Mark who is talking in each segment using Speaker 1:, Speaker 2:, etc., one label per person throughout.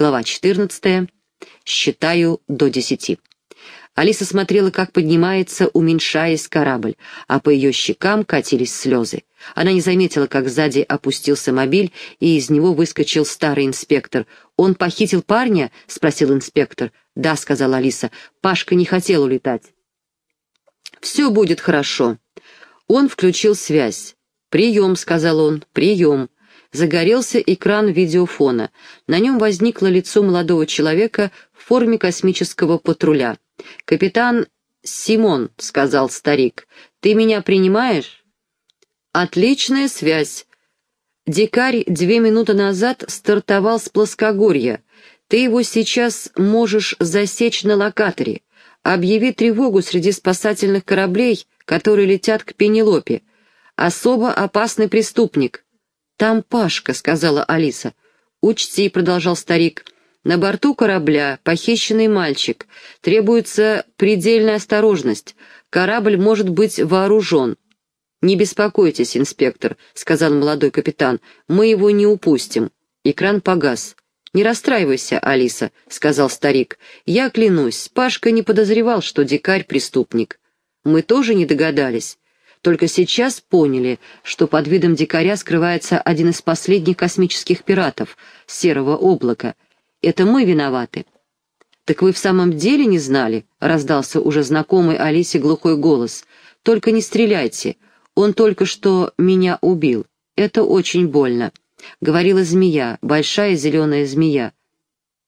Speaker 1: Глава 14. Считаю до десяти. Алиса смотрела, как поднимается, уменьшаясь корабль, а по ее щекам катились слезы. Она не заметила, как сзади опустился мобиль, и из него выскочил старый инспектор. «Он похитил парня?» — спросил инспектор. «Да», — сказала Алиса. «Пашка не хотел улетать». «Все будет хорошо». Он включил связь. «Прием», — сказал он, — «прием». Загорелся экран видеофона. На нем возникло лицо молодого человека в форме космического патруля. «Капитан Симон», — сказал старик, — «ты меня принимаешь?» «Отличная связь. Дикарь две минуты назад стартовал с плоскогорья. Ты его сейчас можешь засечь на локаторе. Объяви тревогу среди спасательных кораблей, которые летят к Пенелопе. Особо опасный преступник. «Там Пашка», — сказала Алиса. «Учти», — продолжал старик, — «на борту корабля похищенный мальчик. Требуется предельная осторожность. Корабль может быть вооружен». «Не беспокойтесь, инспектор», — сказал молодой капитан, — «мы его не упустим». Экран погас. «Не расстраивайся, Алиса», — сказал старик. «Я клянусь, Пашка не подозревал, что дикарь — преступник. Мы тоже не догадались. Только сейчас поняли, что под видом дикаря скрывается один из последних космических пиратов, Серого облака. Это мы виноваты. «Так вы в самом деле не знали?» — раздался уже знакомый Алисе глухой голос. «Только не стреляйте. Он только что меня убил. Это очень больно», — говорила змея, большая зеленая змея.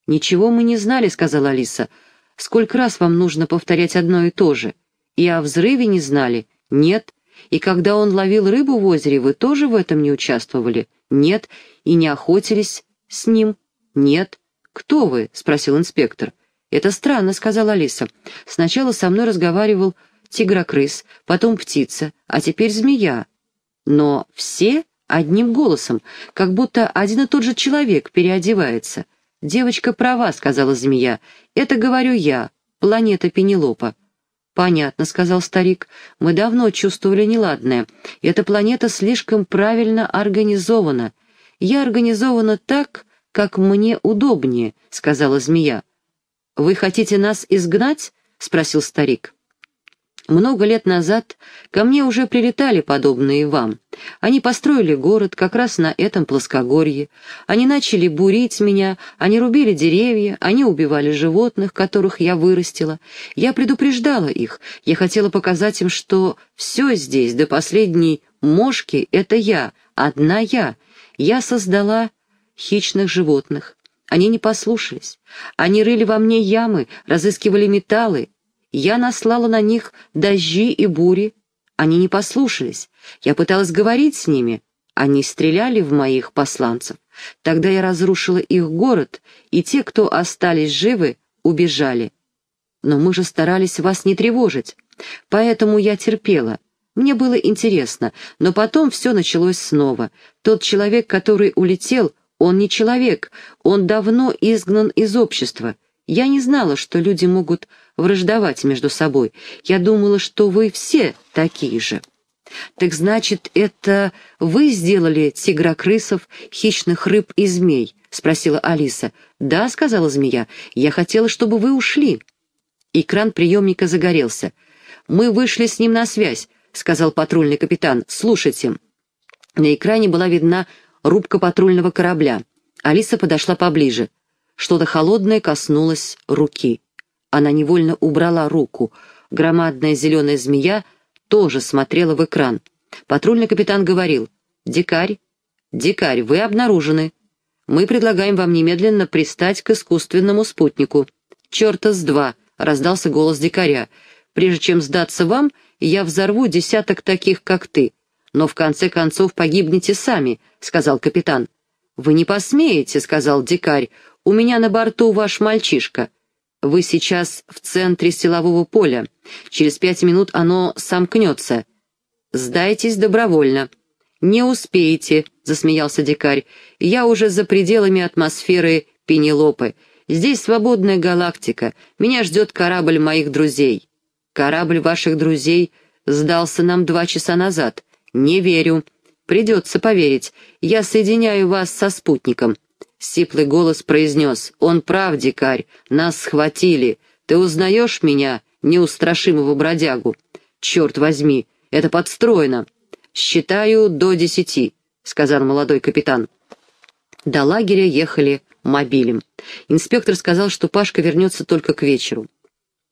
Speaker 1: «Ничего мы не знали», — сказала Алиса. «Сколько раз вам нужно повторять одно и то же? И о взрыве не знали? Нет. И когда он ловил рыбу в озере, вы тоже в этом не участвовали? Нет. И не охотились с ним? Нет. Кто вы? спросил инспектор. Это странно, сказала Алиса. Сначала со мной разговаривал тигрокрыс, потом птица, а теперь змея. Но все одним голосом, как будто один и тот же человек переодевается. «Девочка права», — сказала змея. «Это говорю я, планета Пенелопа». «Понятно», — сказал старик. «Мы давно чувствовали неладное. Эта планета слишком правильно организована. Я организована так, как мне удобнее», — сказала змея. «Вы хотите нас изгнать?» — спросил старик. Много лет назад ко мне уже прилетали подобные вам. Они построили город как раз на этом плоскогорье. Они начали бурить меня, они рубили деревья, они убивали животных, которых я вырастила. Я предупреждала их, я хотела показать им, что все здесь, до последней мошки, это я, одна я. Я создала хищных животных. Они не послушались. Они рыли во мне ямы, разыскивали металлы, я наслала на них дожди и бури. Они не послушались. Я пыталась говорить с ними. Они стреляли в моих посланцев. Тогда я разрушила их город, и те, кто остались живы, убежали. Но мы же старались вас не тревожить. Поэтому я терпела. Мне было интересно, но потом все началось снова. Тот человек, который улетел, он не человек, он давно изгнан из общества. Я не знала, что люди могут враждовать между собой. Я думала, что вы все такие же. Так значит, это вы сделали тигрокрысов, хищных рыб и змей? Спросила Алиса. Да, сказала змея. Я хотела, чтобы вы ушли. Экран приемника загорелся. Мы вышли с ним на связь, сказал патрульный капитан. Слушайте. На экране была видна рубка патрульного корабля. Алиса подошла поближе. Что-то холодное коснулось руки. Она невольно убрала руку. Громадная зеленая змея тоже смотрела в экран. Патрульный капитан говорил, «Дикарь, дикарь, вы обнаружены. Мы предлагаем вам немедленно пристать к искусственному спутнику». «Черта с два!» — раздался голос дикаря. «Прежде чем сдаться вам, я взорву десяток таких, как ты. Но в конце концов погибнете сами», — сказал капитан. «Вы не посмеете», — сказал дикарь. «У меня на борту ваш мальчишка». Вы сейчас в центре силового поля. Через пять минут оно сомкнется. Сдайтесь добровольно». «Не успеете», — засмеялся дикарь. «Я уже за пределами атмосферы Пенелопы. Здесь свободная галактика. Меня ждет корабль моих друзей». «Корабль ваших друзей сдался нам два часа назад. Не верю. Придется поверить. Я соединяю вас со спутником». Сиплый голос произнес. «Он прав, дикарь, нас схватили. Ты узнаешь меня, неустрашимого бродягу?» «Черт возьми, это подстроено!» «Считаю до десяти», — сказал молодой капитан. До лагеря ехали мобилем. Инспектор сказал, что Пашка вернется только к вечеру.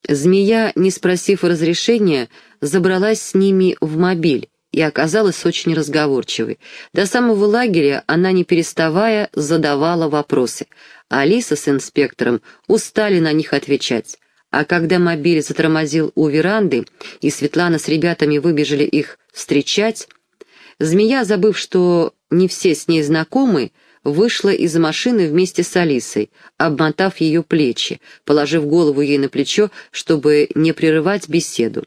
Speaker 1: Змея, не спросив разрешения, забралась с ними в мобиль и оказалась очень разговорчивой. До самого лагеря она, не переставая, задавала вопросы. Алиса с инспектором устали на них отвечать. А когда мобиль затормозил у веранды, и Светлана с ребятами выбежали их встречать, змея, забыв, что не все с ней знакомы, вышла из машины вместе с Алисой, обмотав ее плечи, положив голову ей на плечо, чтобы не прерывать беседу.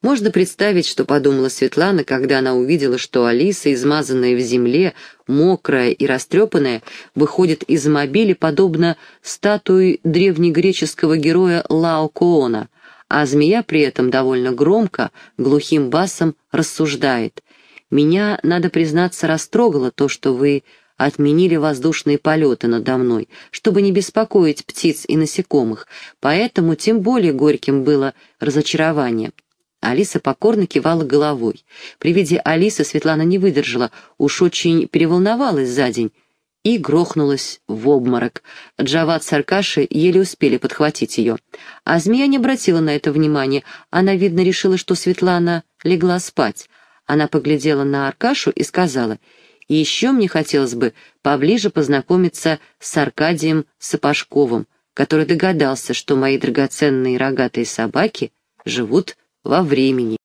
Speaker 1: Можно представить, что подумала Светлана, когда она увидела, что Алиса, измазанная в земле, мокрая и растрепанная, выходит из мобиля, подобно статуе древнегреческого героя Лаокоона, а змея при этом довольно громко, глухим басом рассуждает. «Меня, надо признаться, растрогало то, что вы отменили воздушные полеты надо мной, чтобы не беспокоить птиц и насекомых, поэтому тем более горьким было разочарование. Алиса покорно кивала головой. При виде Алисы Светлана не выдержала, уж очень переволновалась за день, и грохнулась в обморок. Джават с Аркашей еле успели подхватить ее. А змея не обратила на это внимания, она, видно, решила, что Светлана легла спать. Она поглядела на Аркашу и сказала — и еще мне хотелось бы поближе познакомиться с Аркадием Сапожковым, который догадался, что мои драгоценные рогатые собаки живут во времени.